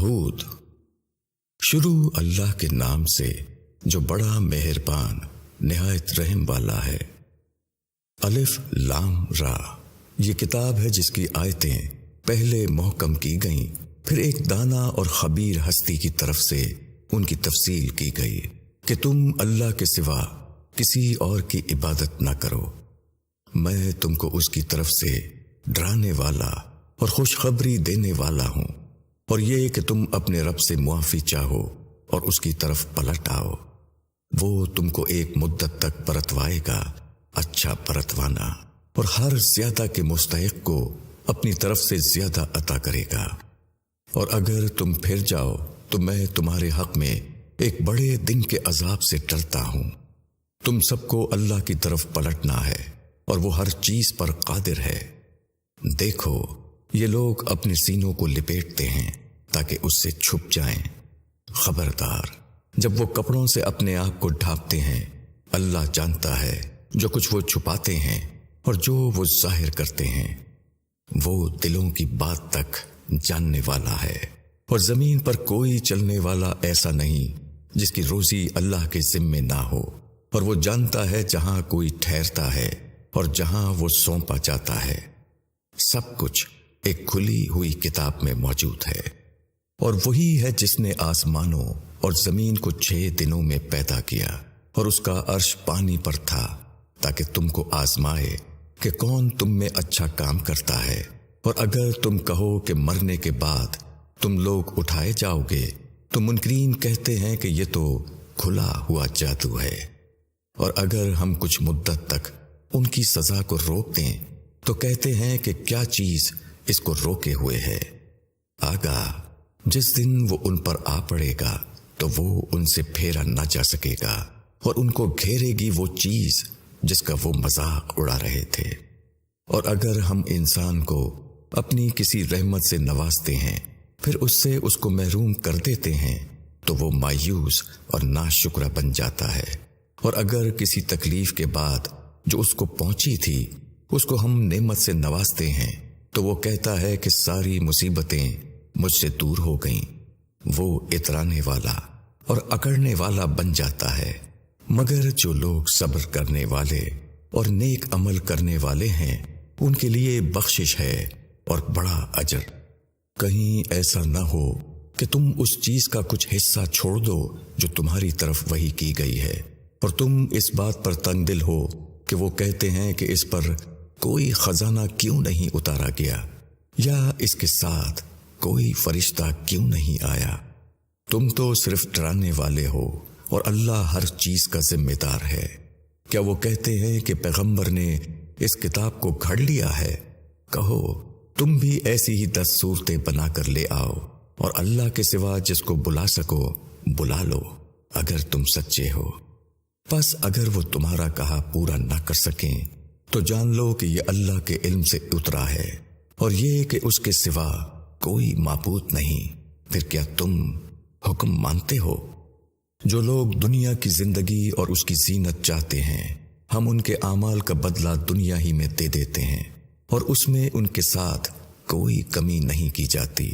ہود شروع اللہ کے نام سے جو بڑا مہربان، نہایت رحم والا ہے۔ الف لام را۔ یہ کتاب ہے جس کی آیتیں پہلے محکم کی گئیں، پھر ایک دانا اور خبیر ہستی کی طرف سے ان کی تفصیل کی گئی کہ تم اللہ کے سوا کسی اور کی عبادت نہ کرو۔ میں تم کو اس کی طرف سے ڈرانے والا اور خوشخبری دینے والا ہوں۔ اور یہ کہ تم اپنے رب سے معافی چاہو اور اس کی طرف پلٹ آؤ۔ وہ تم کو ایک مدت تک پرتوائے گا اچھا پرتوانا، اور ہر زیادہ کے مستحق کو اپنی طرف سے زیادہ عطا کرے گا۔ اور اگر تم پھر جاؤ، تو میں تمہارے حق میں ایک بڑے دن کے عذاب سے ڈرتا ہوں۔ تم سب کو اللہ کی طرف پلٹنا ہے اور وہ ہر چیز پر قادر ہے۔ دیکھو، یہ لوگ اپنے سینوں کو لپیٹتے ہیں۔ تاکہ اس سے چھپ جائیں۔ خبردار، جب وہ کپڑوں سے اپنے آپ کو ڈھانپتے ہیں، اللہ جانتا ہے جو کچھ وہ چھپاتے ہیں اور جو وہ ظاہر کرتے ہیں۔ وہ دلوں کی بات تک جاننے والا ہے۔ اور زمین پر کوئی چلنے والا ایسا نہیں جس کی روزی اللہ کے ذمے نہ ہو۔ اور وہ جانتا ہے جہاں کوئی ٹھہرتا ہے اور جہاں وہ سونپا جاتا ہے۔ سب کچھ ایک کھلی ہوئی کتاب میں موجود ہے۔ اور وہی ہے جس نے آسمانوں اور زمین کو چھ دنوں میں پیدا کیا اور اس کا عرش پانی پر تھا تاکہ تم کو آزمائے کہ کون تم میں اچھا کام کرتا ہے۔ اور اگر تم کہو کہ مرنے کے بعد تم لوگ اٹھائے جاؤ گے، تو منکرین کہتے ہیں کہ یہ تو کھلا ہوا جادو ہے۔ اور اگر ہم کچھ مدت تک ان کی سزا کو روک دیں، تو کہتے ہیں کہ کیا چیز اس کو روکے ہوئے ہے۔ آگا جس دن وہ ان پر آ پڑے گا تو وہ ان سے پھیرا نہ جا سکے گا اور ان کو گھیرے گی وہ چیز جس کا وہ مذاق اڑا رہے تھے۔ اور اگر ہم انسان کو اپنی کسی رحمت سے نوازتے ہیں، پھر اس سے اس کو محروم کر دیتے ہیں، تو وہ مایوس اور نا شکرہ بن جاتا ہے۔ اور اگر کسی تکلیف کے بعد جو اس کو پہنچی تھی، اس کو ہم نعمت سے نوازتے ہیں، تو وہ کہتا ہے کہ ساری مصیبتیں مجھ سے دور ہو گئیں۔ وہ اترانے والا اور اکڑنے والا بن جاتا ہے۔ مگر جو لوگ صبر کرنے والے اور نیک عمل کرنے والے ہیں، ان کے لیے بخشش ہے اور بڑا اجر۔ کہیں ایسا نہ ہو کہ تم اس چیز کا کچھ حصہ چھوڑ دو جو تمہاری طرف وہی کی گئی ہے۔ اور تم اس بات پر تنگ دل ہو کہ وہ کہتے ہیں کہ اس پر کوئی خزانہ کیوں نہیں اتارا گیا۔ یا اس کے ساتھ کوئی فرشتہ کیوں نہیں آیا؟ تم تو صرف ڈرانے والے ہو اور اللہ ہر چیز کا ذمہ دار ہے۔ کیا وہ کہتے ہیں کہ پیغمبر نے اس کتاب کو گھڑ لیا ہے؟ کہو، تم بھی ایسی ہی دس صورتیں بنا کر لے آؤ اور اللہ کے سوا جس کو بلا سکو، بلا لو، اگر تم سچے ہو۔ بس اگر وہ تمہارا کہا پورا نہ کر سکیں، تو جان لو کہ یہ اللہ کے علم سے اترا ہے اور یہ کہ اس کے سوا کوئی معبود نہیں۔ پھر کیا تم حکم مانتے ہو؟ جو لوگ دنیا کی زندگی اور اس کی زینت چاہتے ہیں، ہم ان کے اعمال کا بدلہ دنیا ہی میں دے دیتے ہیں، اور اس میں ان کے ساتھ کوئی کمی نہیں کی جاتی۔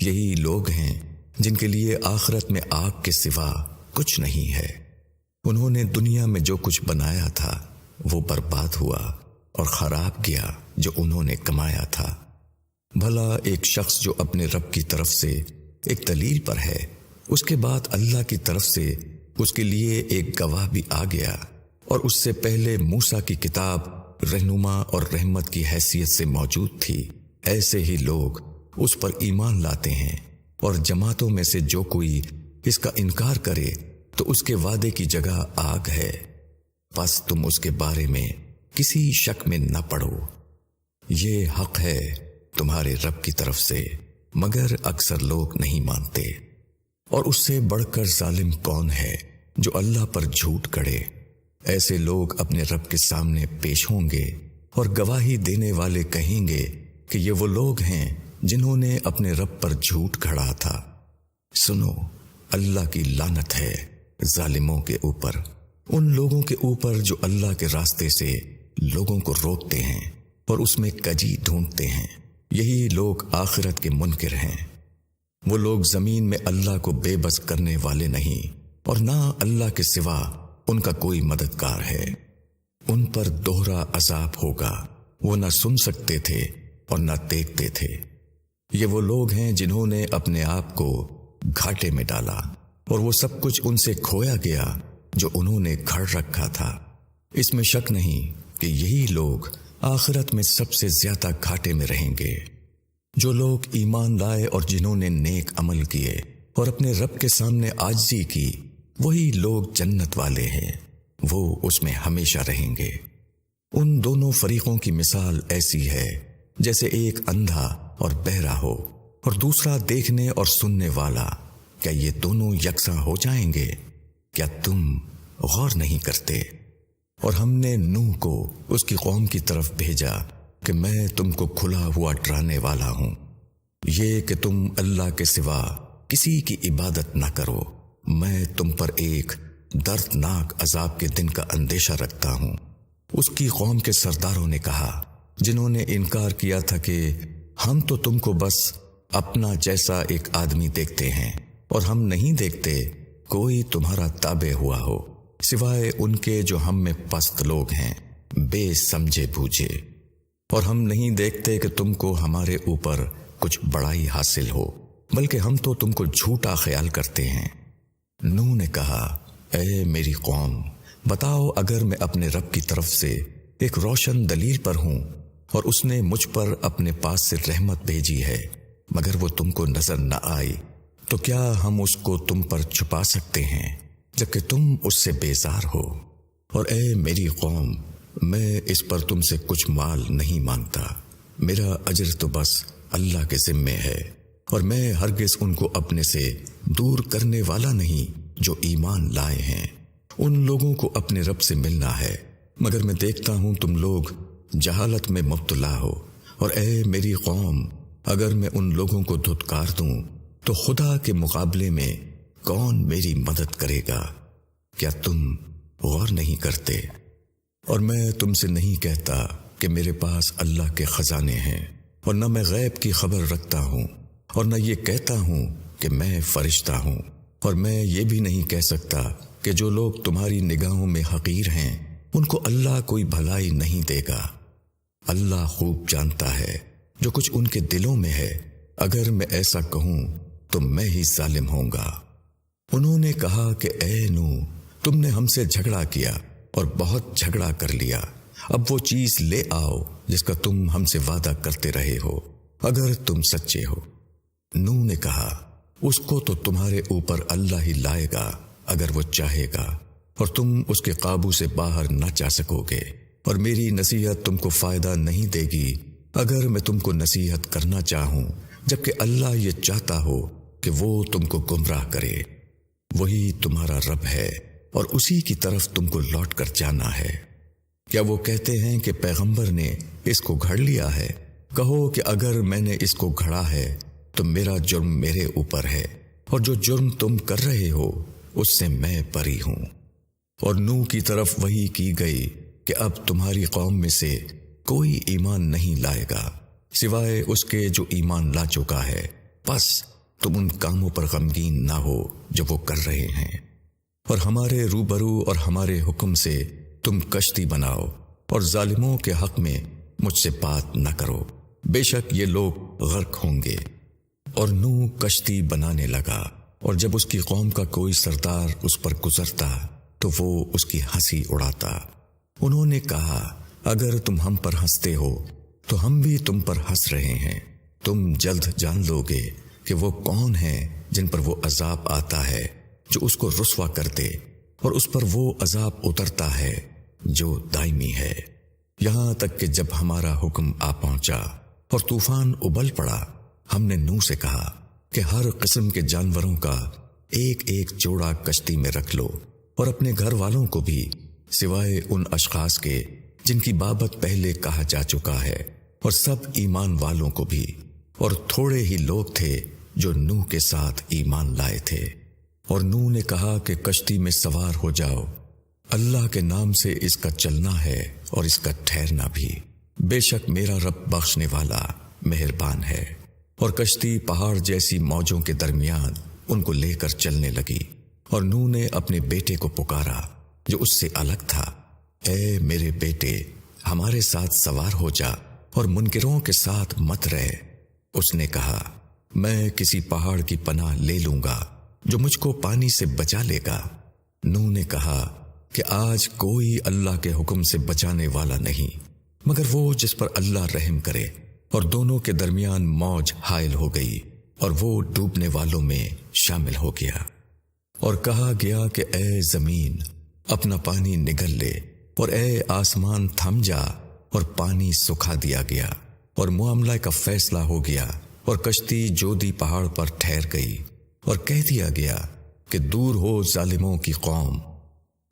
یہی لوگ ہیں جن کے لیے آخرت میں آگ کے سوا کچھ نہیں ہے۔ انہوں نے دنیا میں جو کچھ بنایا تھا، وہ برباد ہوا اور خراب گیا جو انہوں نے کمایا تھا۔ بھلا ایک شخص جو اپنے رب کی طرف سے ایک دلیل پر ہے، اس کے بعد اللہ کی طرف سے اس کے لیے ایک گواہ بھی آ گیا اور اس سے پہلے موسا کی کتاب رہنما اور رحمت کی حیثیت سے موجود تھی۔ ایسے ہی لوگ اس پر ایمان لاتے ہیں اور جماعتوں میں سے جو کوئی اس کا انکار کرے تو اس کے وعدے کی جگہ آگ ہے۔ بس تم اس کے بارے میں کسی شک میں نہ پڑو۔ یہ حق ہے۔ تمہارے رب کی طرف سے، مگر اکثر لوگ نہیں مانتے۔ اور اس سے بڑھ کر ظالم کون ہے جو اللہ پر جھوٹ کڑے؟ ایسے لوگ اپنے رب کے سامنے پیش ہوں گے اور گواہی دینے والے کہیں گے کہ یہ وہ لوگ ہیں جنہوں نے اپنے رب پر جھوٹ کھڑا تھا۔ سنو، اللہ کی لانت ہے ظالموں کے اوپر۔ ان لوگوں کے اوپر جو اللہ کے راستے سے لوگوں کو روکتے ہیں اور اس میں کجی ڈھونڈتے ہیں۔ یہی لوگ آخرت کے منکر ہیں۔ وہ لوگ زمین میں اللہ کو بے بس کرنے والے نہیں اور نہ اللہ کے سوا ان کا کوئی مددگار ہے۔ ان پر دوہرا عذاب ہوگا۔ وہ نہ سن سکتے تھے اور نہ دیکھتے تھے۔ یہ وہ لوگ ہیں جنہوں نے اپنے آپ کو گھاٹے میں ڈالا اور وہ سب کچھ ان سے کھویا گیا جو انہوں نے گھڑ رکھا تھا۔ اس میں شک نہیں کہ یہی لوگ آخرت میں سب سے زیادہ گھاٹے میں رہیں گے۔ جو لوگ ایمان لائے اور جنہوں نے نیک عمل کیے اور اپنے رب کے سامنے آجزی کی، وہی لوگ جنت والے ہیں۔ وہ اس میں ہمیشہ رہیں گے۔ ان دونوں فریقوں کی مثال ایسی ہے، جیسے ایک اندھا اور بہرا ہو اور دوسرا دیکھنے اور سننے والا۔ کیا یہ دونوں یکساں ہو جائیں گے؟ کیا تم غور نہیں کرتے؟ اور ہم نے نوح کو اس کی قوم کی طرف بھیجا کہ میں تم کو کھلا ہوا ڈرانے والا ہوں۔ یہ کہ تم اللہ کے سوا کسی کی عبادت نہ کرو۔ میں تم پر ایک دردناک عذاب کے دن کا اندیشہ رکھتا ہوں۔ اس کی قوم کے سرداروں نے کہا، جنہوں نے انکار کیا تھا کہ ہم تو تم کو بس اپنا جیسا ایک آدمی دیکھتے ہیں اور ہم نہیں دیکھتے، کوئی تمہارا تابع ہوا ہو۔ سوائے ان کے جو ہم میں پست لوگ ہیں، بے سمجھے بوجھے اور ہم نہیں دیکھتے کہ تم کو ہمارے اوپر کچھ بڑائی حاصل ہو، بلکہ ہم تو تم کو جھوٹا خیال کرتے ہیں۔ نو نے کہا، اے میری قوم، بتاؤ اگر میں اپنے رب کی طرف سے ایک روشن دلیل پر ہوں اور اس نے مجھ پر اپنے پاس سے رحمت بھیجی ہے، مگر وہ تم کو نظر نہ آئی تو کیا ہم اس کو تم پر چھپا سکتے ہیں؟ جبکہ تم اس سے بیزار ہو۔ اور اے میری قوم، میں اس پر تم سے کچھ مال نہیں مانگتا۔ میرا اجر تو بس اللہ کے ذمے ہے۔ اور میں ہرگز ان کو اپنے سے دور کرنے والا نہیں جو ایمان لائے ہیں۔ ان لوگوں کو اپنے رب سے ملنا ہے۔ مگر میں دیکھتا ہوں تم لوگ جہالت میں مبتلا ہو۔ اور اے میری قوم، اگر میں ان لوگوں کو دھتکار دوں، تو خدا کے مقابلے میں کون میری مدد کرے گا؟ کیا تم غور نہیں کرتے؟ اور میں تم سے نہیں کہتا کہ میرے پاس اللہ کے خزانے ہیں، اور نہ میں غیب کی خبر رکھتا ہوں، اور نہ یہ کہتا ہوں کہ میں فرشتہ ہوں۔ اور میں یہ بھی نہیں کہہ سکتا کہ جو لوگ تمہاری نگاہوں میں حقیر ہیں، ان کو اللہ کوئی بھلائی نہیں دے گا۔ اللہ خوب جانتا ہے جو کچھ ان کے دلوں میں ہے۔ اگر میں ایسا کہوں تو میں ہی ظالم ہوں گا۔ انہوں نے کہا کہ اے نو تم نے ہم سے جھگڑا کیا اور بہت جھگڑا کر لیا۔ اب وہ چیز لے آؤ جس کا تم ہم سے وعدہ کرتے رہے ہو، اگر تم سچے ہو۔ نو نے کہا، اس کو تو تمہارے اوپر اللہ ہی لائے گا اگر وہ چاہے گا، اور تم اس کے قابو سے باہر نہ جا سکو گے۔ اور میری نصیحت تم کو فائدہ نہیں دے گی اگر میں تم کو نصیحت کرنا چاہوں، جبکہ اللہ یہ چاہتا ہو کہ وہ تم کو گمراہ کرے۔ وہی تمہارا رب ہے اور اسی کی طرف تم کو لوٹ کر جانا ہے۔ کیا وہ کہتے ہیں کہ پیغمبر نے اس کو گھڑ لیا ہے؟ کہو کہ اگر میں نے اس کو گھڑا ہے، تو میرا جرم میرے اوپر ہے، اور جو جرم تم کر رہے ہو، اس سے میں پری ہوں۔ اور نو کی طرف وہی کی گئی کہ اب تمہاری قوم میں سے کوئی ایمان نہیں لائے گا، سوائے اس کے جو ایمان لا چکا ہے۔ بس تم ان کاموں پر غمگین نہ ہو جو وہ کر رہے ہیں۔ اور ہمارے روبرو اور ہمارے حکم سے تم کشتی بناؤ اور ظالموں کے حق میں مجھ سے بات نہ کرو۔ بے شک یہ لوگ غرق ہوں گے۔ اور نو کشتی بنانے لگا۔ اور جب اس کی قوم کا کوئی سردار اس پر گزرتا تو وہ اس کی ہنسی اڑاتا۔ انہوں نے کہا، اگر تم ہم پر ہنستے ہو تو ہم بھی تم پر ہنس رہے ہیں۔ تم جلد جان لو گے کہ وہ کون ہیں جن پر وہ عذاب آتا ہے، جو اس کو رسوا کرتے اور اس پر وہ عذاب اترتا ہے جو دائمی ہے۔ یہاں تک کہ جب ہمارا حکم آ پہنچا اور طوفان ابل پڑا، ہم نے نو سے کہا کہ ہر قسم کے جانوروں کا ایک ایک جوڑا کشتی میں رکھ لو اور اپنے گھر والوں کو بھی، سوائے ان اشخاص کے جن کی بابت پہلے کہا جا چکا ہے، اور سب ایمان والوں کو بھی۔ اور تھوڑے ہی لوگ تھے جو نو کے ساتھ ایمان لائے تھے۔ اور نو نے کہا کہ کشتی میں سوار ہو جاؤ۔ اللہ کے نام سے اس کا چلنا ہے اور اس کا ٹھہرنا بھی۔ بے شک میرا رب بخشنے والا مہربان ہے۔ اور کشتی پہاڑ جیسی موجوں کے درمیان ان کو لے کر چلنے لگی۔ اور نو نے اپنے بیٹے کو پکارا جو اس سے الگ تھا۔ اے میرے بیٹے، ہمارے ساتھ سوار ہو جا اور منکروں کے ساتھ مت رہے اس نے کہا، میں کسی پہاڑ کی پناہ لے لوں گا جو مجھ کو پانی سے بچا لے گا۔ نو نے کہا کہ آج کوئی اللہ کے حکم سے بچانے والا نہیں، مگر وہ جس پر اللہ رحم کرے اور دونوں کے درمیان موج حائل ہو گئی اور وہ ڈوبنے والوں میں شامل ہو گیا۔ اور کہا گیا کہ اے زمین، اپنا پانی نگل لے اور اے آسمان تھم جا اور پانی سکھا دیا گیا۔ اور معاملہ کا فیصلہ ہو گیا اور کشتی جودی پہاڑ پر ٹھہر گئی اور کہہ دیا گیا کہ دور ہو ظالموں کی قوم۔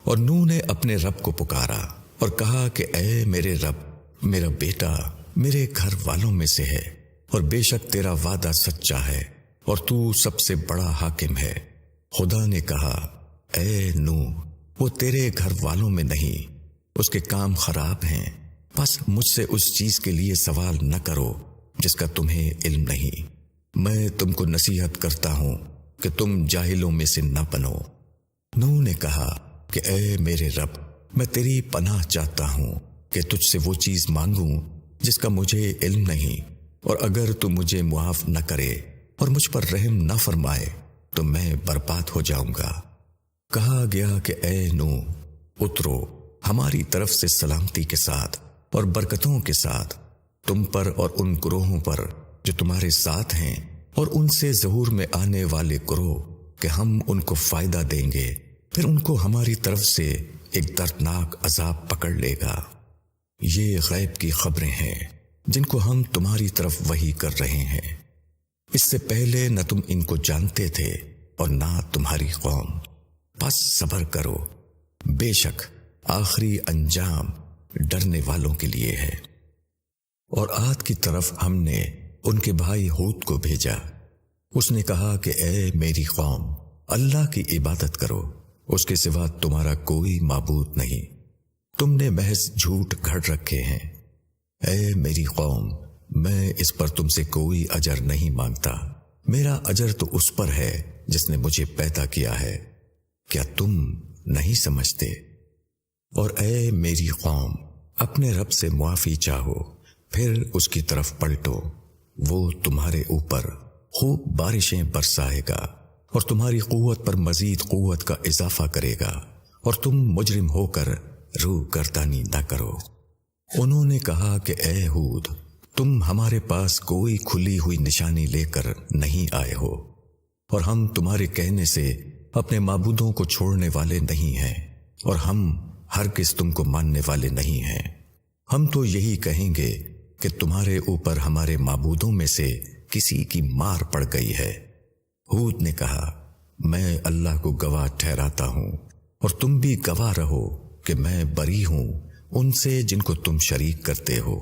اور نو نے اپنے رب کو پکارا اور کہا کہ اے میرے رب، میرا بیٹا، میرے گھر والوں میں سے ہے اور بے شک تیرا وعدہ سچا ہے اور تو سب سے بڑا حاکم ہے۔ خدا نے کہا، اے نو وہ تیرے گھر والوں میں نہیں، اس کے کام خراب ہیں۔ بس مجھ سے اس چیز کے لیے سوال نہ کرو جس کا تمہیں علم نہیں۔ میں تم کو نصیحت کرتا ہوں کہ تم جاہلوں میں سے نہ بنو۔ نو نے کہا کہ اے میرے رب، میں تیری پناہ چاہتا ہوں کہ تجھ سے وہ چیز مانگوں جس کا مجھے علم نہیں۔ اور اگر تو مجھے معاف نہ کرے اور مجھ پر رحم نہ فرمائے، تو میں برباد ہو جاؤں گا۔ کہا گیا کہ اے نو، اترو ہماری طرف سے سلامتی کے ساتھ۔ اور برکتوں کے ساتھ تم پر اور ان گروہوں پر جو تمہارے ساتھ ہیں اور ان سے ظہور میں آنے والے گروہ کہ ہم ان کو فائدہ دیں گے، پھر ان کو ہماری طرف سے ایک دردناک عذاب پکڑ لے گا۔ یہ غیب کی خبریں ہیں جن کو ہم تمہاری طرف وہی کر رہے ہیں۔ اس سے پہلے نہ تم ان کو جانتے تھے اور نہ تمہاری قوم۔ بس صبر کرو۔ بے شک آخری انجام ڈرنے والوں کے لیے ہے۔ اور آد کی طرف ہم نے ان کے بھائی ہود کو بھیجا۔ اس نے کہا کہ اے میری قوم، اللہ کی عبادت کرو، اس کے سوا تمہارا کوئی معبود نہیں۔ تم نے محض جھوٹ گھڑ رکھے ہیں۔ اے میری قوم، میں اس پر تم سے کوئی اجر نہیں مانگتا۔ میرا اجر تو اس پر ہے جس نے مجھے پیدا کیا ہے۔ کیا تم نہیں سمجھتے؟ اور اے میری قوم اپنے رب سے معافی چاہو، پھر اس کی طرف پلٹو۔ وہ تمہارے اوپر خوب بارشیں برسائے گا اور تمہاری قوت پر مزید قوت کا اضافہ کرے گا اور تم مجرم ہو کر روح گردانی نہ کرو۔ انہوں نے کہا کہ اے ہود، تم ہمارے پاس کوئی کھلی ہوئی نشانی لے کر نہیں آئے ہو اور ہم تمہارے کہنے سے اپنے معبودوں کو چھوڑنے والے نہیں ہیں اور ہم ہر کس تم کو ماننے والے نہیں ہیں۔ ہم تو یہی کہیں گے کہ تمہارے اوپر ہمارے معبودوں میں سے کسی کی مار پڑ گئی ہے۔ ہود نے کہا، میں اللہ کو گواہ ٹھہراتا ہوں اور تم بھی گواہ رہو کہ میں بری ہوں ان سے جن کو تم شریک کرتے ہو،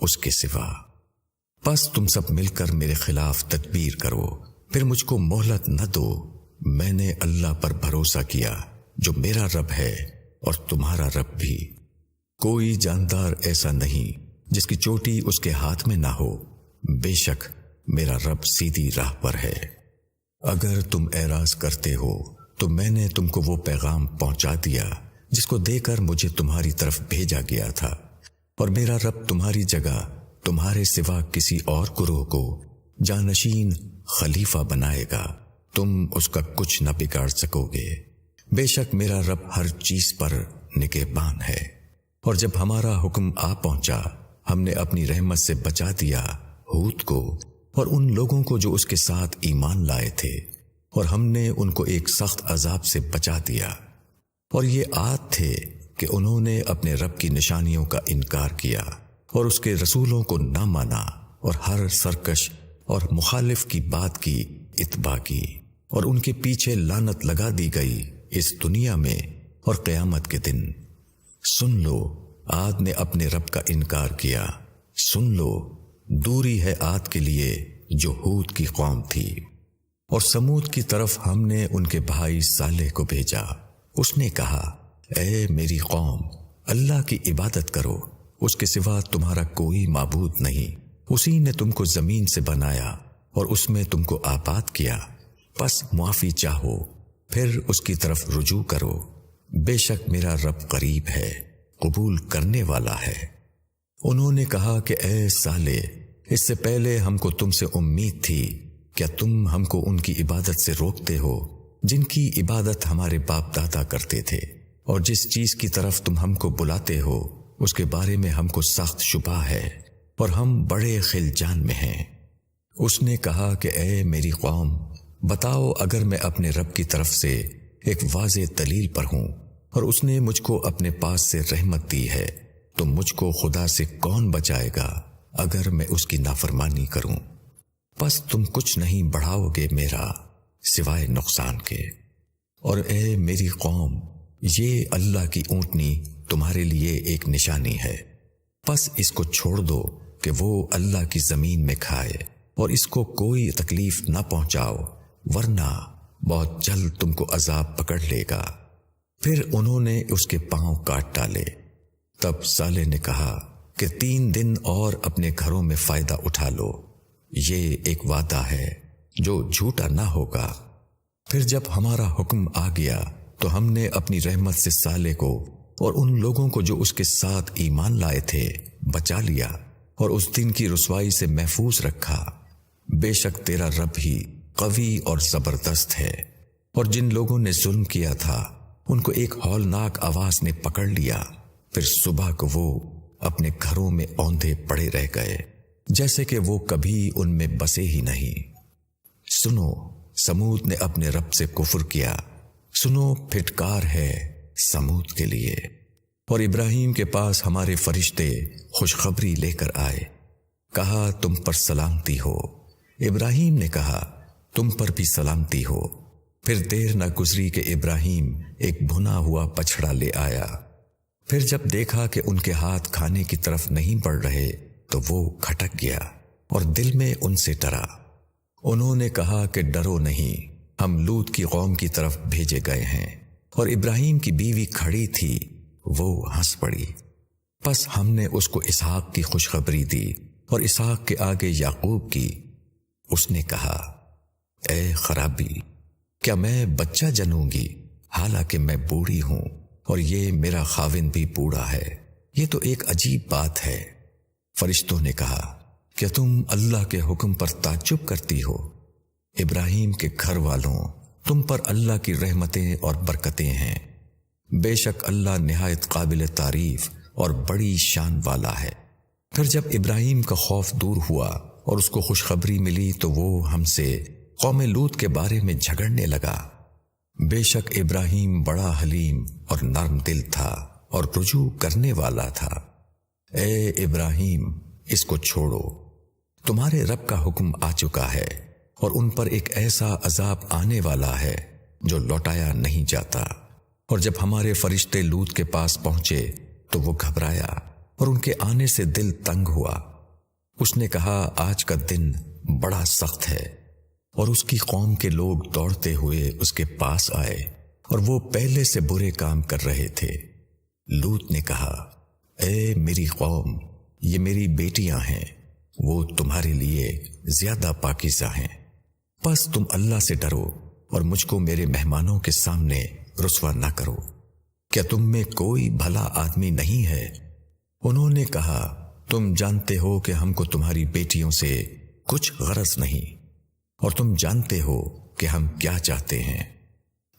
اس کے سوا۔ بس تم سب مل کر میرے خلاف تدبیر کرو، پھر مجھ کو مہلت نہ دو۔ میں نے اللہ پر بھروسہ کیا، جو میرا رب ہے۔ اور تمہارا رب بھی۔ کوئی جاندار ایسا نہیں جس کی چوٹی اس کے ہاتھ میں نہ ہو۔ بے شک میرا رب سیدھی راہ پر ہے۔ اگر تم اعراض کرتے ہو، تو میں نے تم کو وہ پیغام پہنچا دیا جس کو دے کر مجھے تمہاری طرف بھیجا گیا تھا۔ اور میرا رب تمہاری جگہ، تمہارے سوا کسی اور گروہ کو جانشین خلیفہ بنائے گا۔ تم اس کا کچھ نہ بگاڑ سکو گے۔ بے شک میرا رب ہر چیز پر نگہ بان ہے۔ اور جب ہمارا حکم آ پہنچا، ہم نے اپنی رحمت سے بچا دیا ہوت کو اور ان لوگوں کو جو اس کے ساتھ ایمان لائے تھے، اور ہم نے ان کو ایک سخت عذاب سے بچا دیا۔ اور یہ آت تھے کہ انہوں نے اپنے رب کی نشانیوں کا انکار کیا اور اس کے رسولوں کو نہ مانا اور ہر سرکش اور مخالف کی بات کی اتباع کی اور ان کے پیچھے لانت لگا دی گئی۔ اس دنیا میں اور قیامت کے دن۔ سن لو، آد نے اپنے رب کا انکار کیا۔ سن لو، دوری ہے آت کے لیے جو ہود کی قوم تھی۔ اور سمود کی طرف ہم نے ان کے بھائی صالح کو بھیجا۔ اس نے کہا، اے میری قوم، اللہ کی عبادت کرو۔ اس کے سوا تمہارا کوئی معبود نہیں۔ اسی نے تم کو زمین سے بنایا اور اس میں تم کو آباد کیا۔ پس معافی چاہو۔ پھر اس کی طرف رجوع کرو۔ بے شک میرا رب قریب ہے، قبول کرنے والا ہے۔ انہوں نے کہا کہ اے سالے اس سے پہلے ہم کو تم سے امید تھی کیا تم ہم کو ان کی عبادت سے روکتے ہو، جن کی عبادت ہمارے باپ دادا کرتے تھے۔ اور جس چیز کی طرف تم ہم کو بلاتے ہو، اس کے بارے میں ہم کو سخت شبہ ہے اور ہم بڑے خل جان میں ہیں۔ اس نے کہا کہ اے میری قوم بتاؤ اگر میں اپنے رب کی طرف سے ایک واضح دلیل پر ہوں اور اس نے مجھ کو اپنے پاس سے رحمت دی ہے، تو مجھ کو خدا سے کون بچائے گا اگر میں اس کی نافرمانی کروں؟ بس تم کچھ نہیں بڑھاؤ گے میرا سوائے نقصان کے۔ اور اے میری قوم، یہ اللہ کی اونٹنی تمہارے لیے ایک نشانی ہے۔ بس اس کو چھوڑ دو کہ وہ اللہ کی زمین میں کھائے اور اس کو کوئی تکلیف نہ پہنچاؤ۔ ورنہ بہت جلد تم کو عذاب پکڑ لے گا۔ پھر انہوں نے اس کے پاؤں کاٹ ڈالے۔ تب سالے نے کہا کہ تین دن اور اپنے گھروں میں فائدہ اٹھا لو۔ یہ ایک وعدہ ہے جو جھوٹا نہ ہوگا۔ پھر جب ہمارا حکم آ گیا تو ہم نے اپنی رحمت سے سالے کو اور ان لوگوں کو جو اس کے ساتھ ایمان لائے تھے، بچا لیا اور اس دن کی رسوائی سے محفوظ رکھا۔ بے شک تیرا رب ہی قوی اور زبردست ہے۔ اور جن لوگوں نے ظلم کیا تھا، ان کو ایک ہولناک آواز نے پکڑ لیا۔ پھر صبح کو وہ اپنے گھروں میں اوندے پڑے رہ گئے، جیسے کہ وہ کبھی ان میں بسے ہی نہیں۔ سنو، سمود نے اپنے رب سے کفر کیا۔ سنو، پھٹکار ہے سمود کے لیے۔ اور ابراہیم کے پاس ہمارے فرشتے خوشخبری لے کر آئے۔ کہا، تم پر سلامتی ہو۔ ابراہیم نے کہا تم پر بھی سلامتی ہو۔ پھر دیر نہ گزری کہ ابراہیم ایک بھنا ہوا پچھڑا لے آیا۔ پھر جب دیکھا کہ ان کے ہاتھ کھانے کی طرف نہیں بڑھ رہے، تو وہ کھٹک گیا اور دل میں ان سے ڈرا۔ انہوں نے کہا کہ ڈرو نہیں، ہم لوت کی قوم کی طرف بھیجے گئے ہیں۔ اور ابراہیم کی بیوی کھڑی تھی، وہ ہنس پڑی۔ پس ہم نے اس کو اسحاق کی خوشخبری دی اور اسحاق کے آگے یعقوب کی۔ اس نے کہا اے خرابی، کیا میں بچہ جنوں گی؟ حالانکہ میں بوڑھی ہوں اور یہ میرا خاوند بھی بوڑھا ہے۔ یہ تو ایک عجیب بات ہے۔ فرشتوں نے کہا، کیا تم اللہ کے حکم پر تعجب کرتی ہو؟ ابراہیم کے گھر والوں، تم پر اللہ کی رحمتیں اور برکتیں ہیں۔ بے شک اللہ نہایت قابل تعریف اور بڑی شان والا ہے۔ پھر جب ابراہیم کا خوف دور ہوا اور اس کو خوشخبری ملی تو وہ ہم سے قوم لوت کے بارے میں جھگڑنے لگا۔ بے شک ابراہیم بڑا حلیم اور نرم دل تھا اور رجوع کرنے والا تھا۔ اے ابراہیم، اس کو چھوڑو۔ تمہارے رب کا حکم آ چکا ہے اور ان پر ایک ایسا عذاب آنے والا ہے جو لوٹایا نہیں جاتا۔ اور جب ہمارے فرشتے لوت کے پاس پہنچے تو وہ گھبرایا اور ان کے آنے سے دل تنگ ہوا۔ اس نے کہا، آج کا دن بڑا سخت ہے۔ اور اس کی قوم کے لوگ دوڑتے ہوئے اس کے پاس آئے اور وہ پہلے سے برے کام کر رہے تھے۔ لوت نے کہا، اے میری قوم، یہ میری بیٹیاں ہیں، وہ تمہارے لیے زیادہ پاکیزہ ہیں۔ بس تم اللہ سے ڈرو اور مجھ کو میرے مہمانوں کے سامنے رسوا نہ کرو۔ کیا تم میں کوئی بھلا آدمی نہیں ہے؟ انہوں نے کہا، تم جانتے ہو کہ ہم کو تمہاری بیٹیوں سے کچھ غرض نہیں۔ اور تم جانتے ہو کہ ہم کیا چاہتے ہیں۔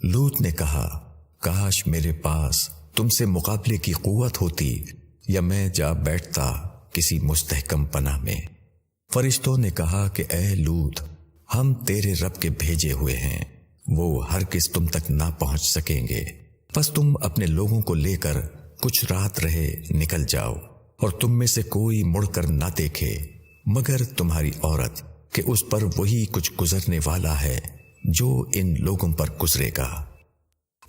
لوت نے کہا، کاش میرے پاس تم سے مقابلے کی قوت ہوتی یا میں جا بیٹھتا کسی مستحکم پناہ میں۔ فرشتوں نے کہا کہ اے لوت، ہم تیرے رب کے بھیجے ہوئے ہیں، وہ ہر کس تم تک نہ پہنچ سکیں گے۔ بس تم اپنے لوگوں کو لے کر کچھ رات رہے نکل جاؤ اور تم میں سے کوئی مڑ کر نہ دیکھے، مگر تمہاری عورت کہ اس پر وہی کچھ گزرنے والا ہے جو ان لوگوں پر گزرے گا۔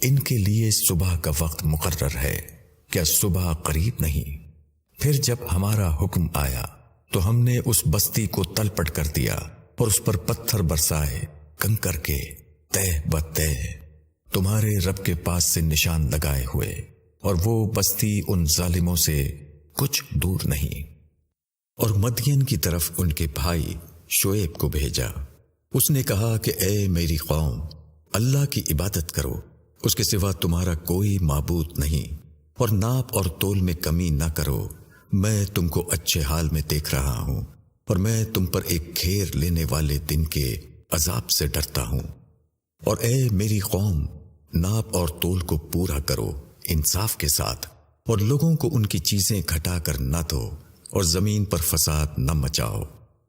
ان کے لیے صبح کا وقت مقرر ہے، کیا صبح قریب نہیں؟ پھر جب ہمارا حکم آیا، تو ہم نے اس بستی کو تل پٹ کر دیا اور اس پر پتھر برسائے، کنکر کے تہ بت تمہارے رب کے پاس سے نشان لگائے ہوئے، اور وہ بستی ان ظالموں سے کچھ دور نہیں۔ اور مدین کی طرف ان کے بھائی شعیب کو بھیجا۔ اس نے کہا کہ اے میری قوم، اللہ کی عبادت کرو، اس کے سوا تمہارا کوئی معبود نہیں۔ اور ناپ اور تول میں کمی نہ کرو۔ میں تم کو اچھے حال میں دیکھ رہا ہوں، اور میں تم پر ایک گھیر لینے والے دن کے عذاب سے ڈرتا ہوں۔ اور اے میری قوم، ناپ اور تول کو پورا کرو، انصاف کے ساتھ، اور لوگوں کو ان کی چیزیں گھٹا کر نہ دو، اور زمین پر فساد نہ مچاؤ۔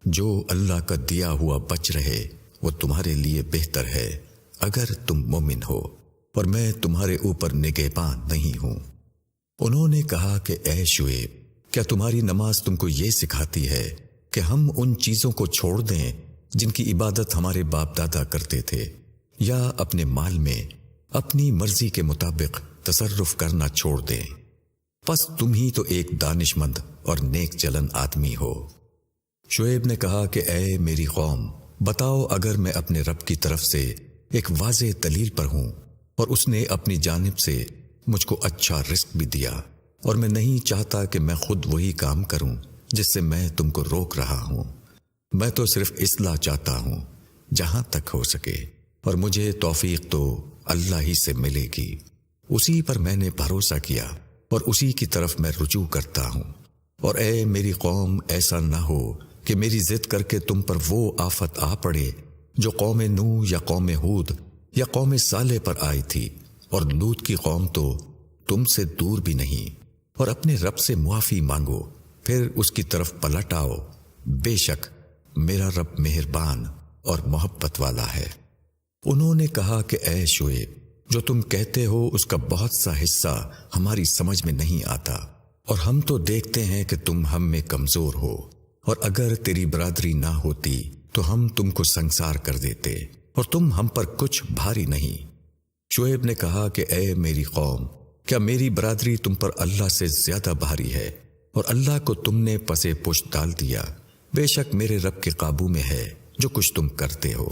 جو اللہ کا دیا ہوا بچ رہے، وہ تمہارے لیے بہتر ہے۔ اگر تم مومن ہو، اور میں تمہارے اوپر نگہبان نہیں ہوں۔ انہوں نے کہا کہ، اے شعیب، کیا تمہاری نماز تم کو یہ سکھاتی ہے کہ ہم ان چیزوں کو چھوڑ دیں جن کی عبادت ہمارے باپ دادا کرتے تھے؟ یا اپنے مال میں اپنی مرضی کے مطابق تصرف کرنا چھوڑ دیں؟ پس تم ہی تو ایک دانش مند اور نیک چلن آدمی ہو۔ شعیب نے کہا کہ اے میری قوم، بتاؤ اگر میں اپنے رب کی طرف سے ایک واضح دلیل پر ہوں اور اس نے اپنی جانب سے مجھ کو اچھا رزق بھی دیا اور میں نہیں چاہتا کہ میں خود وہی کام کروں جس سے میں تم کو روک رہا ہوں۔ میں تو صرف اصلاح چاہتا ہوں، جہاں تک ہو سکے، اور مجھے توفیق تو اللہ ہی سے ملے گی۔ اسی پر میں نے بھروسہ کیا اور اسی کی طرف میں رجوع کرتا ہوں۔ اور اے میری قوم، ایسا نہ ہو کہ میری ضد کر کے تم پر وہ آفت آ پڑے جو قوم نو یا قوم ہود یا قوم سالے پر آئی تھی۔ اور لوت کی قوم تو تم سے دور بھی نہیں۔ اور اپنے رب سے معافی مانگو، پھر اس کی طرف پلٹ آؤ۔ بے شک میرا رب مہربان اور محبت والا ہے۔ انہوں نے کہا کہ اے شعیب، جو تم کہتے ہو اس کا بہت سا حصہ ہماری سمجھ میں نہیں آتا۔ اور ہم تو دیکھتے ہیں کہ تم ہم میں کمزور ہو۔ اور اگر تیری برادری نہ ہوتی تو ہم تم کو سنسار کر دیتے اور تم ہم پر کچھ بھاری نہیں۔ شعیب نے کہا کہ اے میری قوم، کیا میری برادری تم پر اللہ سے زیادہ بھاری ہے اور اللہ کو تم نے پسے پشت ڈال دیا؟ بے شک میرے رب کے قابو میں ہے جو کچھ تم کرتے ہو۔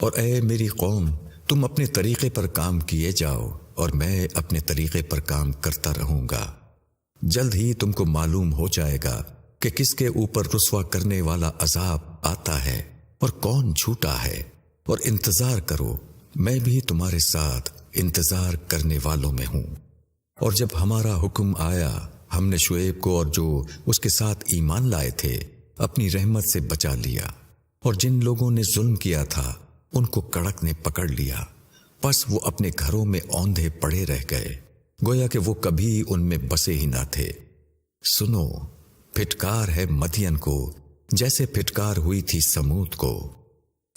اور اے میری قوم، تم اپنے طریقے پر کام کیے جاؤ اور میں اپنے طریقے پر کام کرتا رہوں گا۔ جلد ہی تم کو معلوم ہو جائے گا کہ کس کے اوپر رسوا کرنے والا عذاب آتا ہے اور کون جھوٹا ہے، اور انتظار کرو، میں بھی تمہارے ساتھ انتظار کرنے والوں میں ہوں۔ اور جب ہمارا حکم آیا، ہم نے شعیب کو اور جو اس کے ساتھ ایمان لائے تھے، اپنی رحمت سے بچا لیا۔ اور جن لوگوں نے ظلم کیا تھا، ان کو کڑک نے پکڑ لیا۔ پس وہ اپنے گھروں میں اوندھے پڑے رہ گئے۔ گویا کہ وہ کبھی ان میں بسے ہی نہ تھے۔ سنو پھٹکار ہے مدین کو، جیسے پھٹکار ہوئی تھی سمود کو۔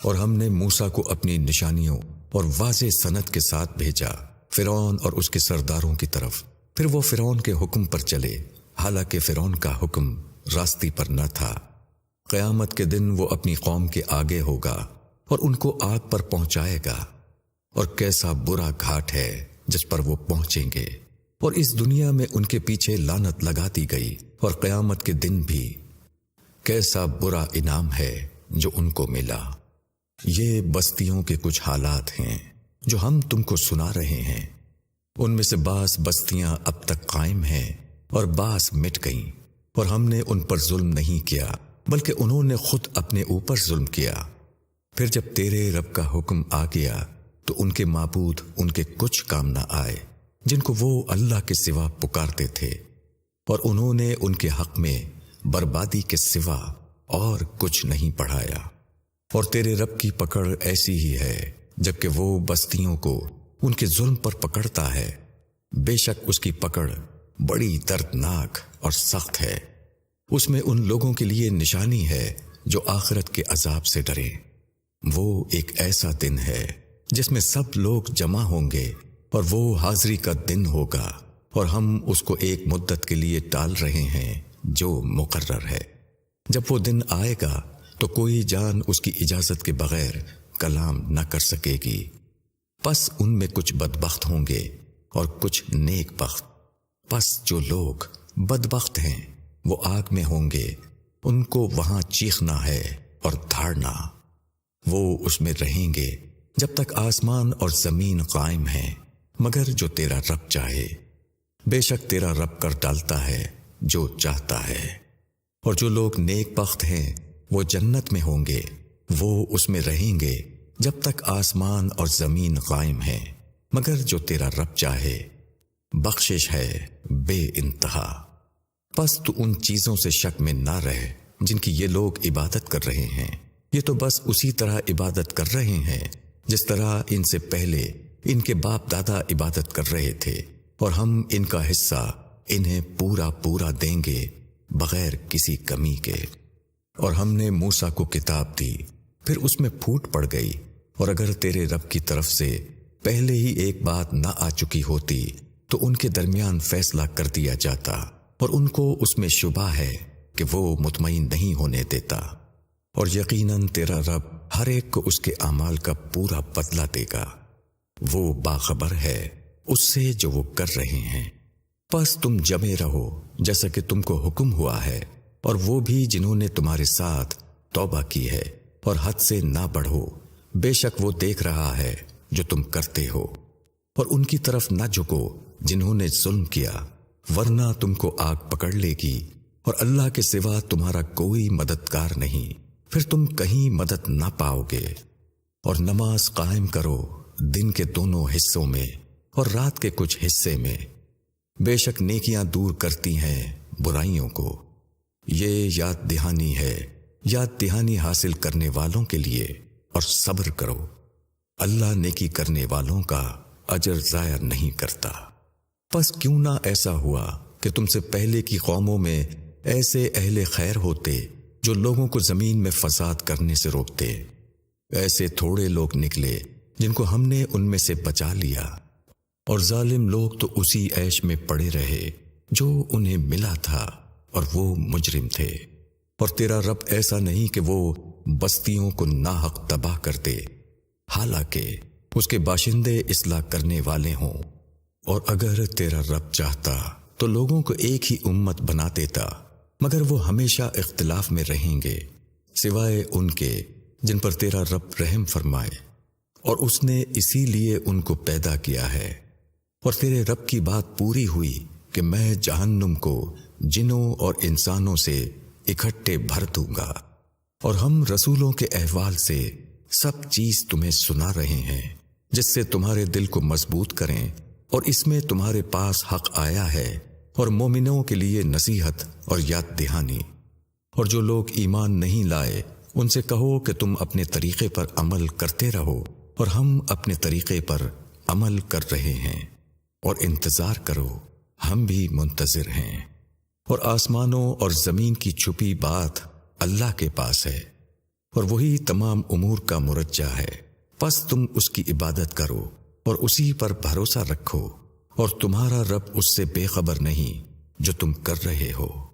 اور ہم نے موسا کو اپنی نشانیوں اور واضح صنعت کے ساتھ بھیجا، فرعون اور اس کے سرداروں کی طرف۔ پھر وہ فرعون کے حکم پر چلے۔ حالانکہ فرعون کا حکم راستی پر نہ تھا۔ قیامت کے دن وہ اپنی قوم کے آگے ہوگا اور ان کو آگ پر پہنچائے گا۔ اور کیسا برا گھاٹ ہے جس پر وہ پہنچیں گے۔ اور اس دنیا میں ان کے پیچھے لانت لگا دی گئی۔ اور قیامت کے دن بھی کیسا برا انعام ہے جو ان کو ملا۔ یہ بستیوں کے کچھ حالات ہیں جو ہم تم کو سنا رہے ہیں۔ ان میں سے بعض بستیاں اب تک قائم ہیں اور بعض مٹ گئیں اور ہم نے ان پر ظلم نہیں کیا، بلکہ انہوں نے خود اپنے اوپر ظلم کیا۔ پھر جب تیرے رب کا حکم آ گیا، تو ان کے معبود ان کے کچھ کام نہ آئے، جن کو وہ اللہ کے سوا پکارتے تھے۔ اور انہوں نے ان کے حق میں بربادی کے سوا اور کچھ نہیں پڑھایا۔ اور تیرے رب کی پکڑ ایسی ہی ہے، جبکہ وہ بستیوں کو ان کے ظلم پر پکڑتا ہے۔ بے شک اس کی پکڑ بڑی دردناک اور سخت ہے۔ اس میں ان لوگوں کے لیے نشانی ہے جو آخرت کے عذاب سے ڈرے وہ ایک ایسا دن ہے جس میں سب لوگ جمع ہوں گے اور وہ حاضری کا دن ہوگا۔ اور ہم اس کو ایک مدت کے لیے ٹال رہے ہیں جو مقرر ہے۔ جب وہ دن آئے گا تو کوئی جان اس کی اجازت کے بغیر کلام نہ کر سکے گی۔ پس ان میں کچھ بدبخت ہوں گے اور کچھ نیک بخت۔ پس جو لوگ بدبخت ہیں، وہ آگ میں ہوں گے۔ ان کو وہاں چیخنا ہے اور دھاڑنا۔ وہ اس میں رہیں گے جب تک آسمان اور زمین قائم ہے مگر جو تیرا رب چاہے۔ بے شک تیرا رب کر ڈالتا ہے جو چاہتا ہے۔ اور جو لوگ نیک بخت ہیں، وہ جنت میں ہوں گے، وہ اس میں رہیں گے جب تک آسمان اور زمین قائم ہے مگر جو تیرا رب چاہے، بخشش ہے بے انتہا۔ بس تو ان چیزوں سے شک میں نہ رہے جن کی یہ لوگ عبادت کر رہے ہیں۔ یہ تو بس اسی طرح عبادت کر رہے ہیں، جس طرح ان سے پہلے ان کے باپ دادا عبادت کر رہے تھے۔ اور ہم ان کا حصہ انہیں پورا پورا دیں گے بغیر کسی کمی کے۔ اور ہم نے موسا کو کتاب دی، پھر اس میں پھوٹ پڑ گئی۔ اور اگر تیرے رب کی طرف سے پہلے ہی ایک بات نہ آ چکی ہوتی، تو ان کے درمیان فیصلہ کر دیا جاتا۔ اور ان کو اس میں شبہ ہے کہ وہ مطمئن نہیں ہونے دیتا۔ اور یقیناً تیرا رب ہر ایک کو اس کے اعمال کا پورا بدلہ دے گا۔ وہ باخبر ہے۔ اس سے جو وہ کر رہے ہیں۔ بس تم جمے رہو، جیسا کہ تم کو حکم ہوا ہے۔ اور وہ بھی جنہوں نے تمہارے ساتھ توبہ کی ہے۔ اور حد سے نہ بڑھو۔ بے شک وہ دیکھ رہا ہے جو تم کرتے ہو۔ اور ان کی طرف نہ جھکو جنہوں نے ظلم کیا۔ ورنہ تم کو آگ پکڑ لے گی۔ اور اللہ کے سوا تمہارا کوئی مددگار نہیں۔ پھر تم کہیں مدد نہ پاؤ گے۔ اور نماز قائم کرو دن کے دونوں حصوں میں۔ اور رات کے کچھ حصے میں بے شک نیکیاں دور کرتی ہیں برائیوں کو۔ یہ یاد دہانی ہے۔ یاد دہانی حاصل کرنے والوں کے لیے اور صبر کرو۔ اللہ نیکی کرنے والوں کا اجر ضائع نہیں کرتا۔ پس کیوں نہ ایسا ہوا کہ تم سے پہلے کی قوموں میں ایسے اہل خیر ہوتے جو لوگوں کو زمین میں فساد کرنے سے روکتے۔ ایسے تھوڑے لوگ نکلے جن کو ہم نے ان میں سے بچا لیا۔ اور ظالم لوگ تو اسی عیش میں پڑے رہے جو انہیں ملا تھا، اور وہ مجرم تھے۔ اور تیرا رب ایسا نہیں کہ وہ بستیوں کو ناحق تباہ کرتے، حالانکہ اس کے باشندے اصلاح کرنے والے ہوں۔ اور اگر تیرا رب چاہتا تو لوگوں کو ایک ہی امت بنا دیتا، مگر وہ ہمیشہ اختلاف میں رہیں گے، سوائے ان کے جن پر تیرا رب رحم فرمائے۔ اور اس نے اسی لیے ان کو پیدا کیا ہے۔ اور تیرے رب کی بات پوری ہوئی کہ میں جہنم کو جنوں اور انسانوں سے اکٹھے بھر دوں گا۔ اور ہم رسولوں کے احوال سے سب چیز تمہیں سنا رہے ہیں، جس سے تمہارے دل کو مضبوط کریں۔ اور اس میں تمہارے پاس حق آیا ہے اور مومنوں کے لیے نصیحت اور یاد دہانی۔ اور جو لوگ ایمان نہیں لائے، ان سے کہو کہ تم اپنے طریقے پر عمل کرتے رہو۔ اور ہم اپنے طریقے پر عمل کر رہے ہیں۔ اور انتظار کرو، ہم بھی منتظر ہیں۔ اور آسمانوں اور زمین کی چھپی بات اللہ کے پاس ہے۔ اور وہی تمام امور کا مرجع ہے۔ پس تم اس کی عبادت کرو اور اسی پر بھروسہ رکھو۔ اور تمہارا رب اس سے بے خبر نہیں جو تم کر رہے ہو۔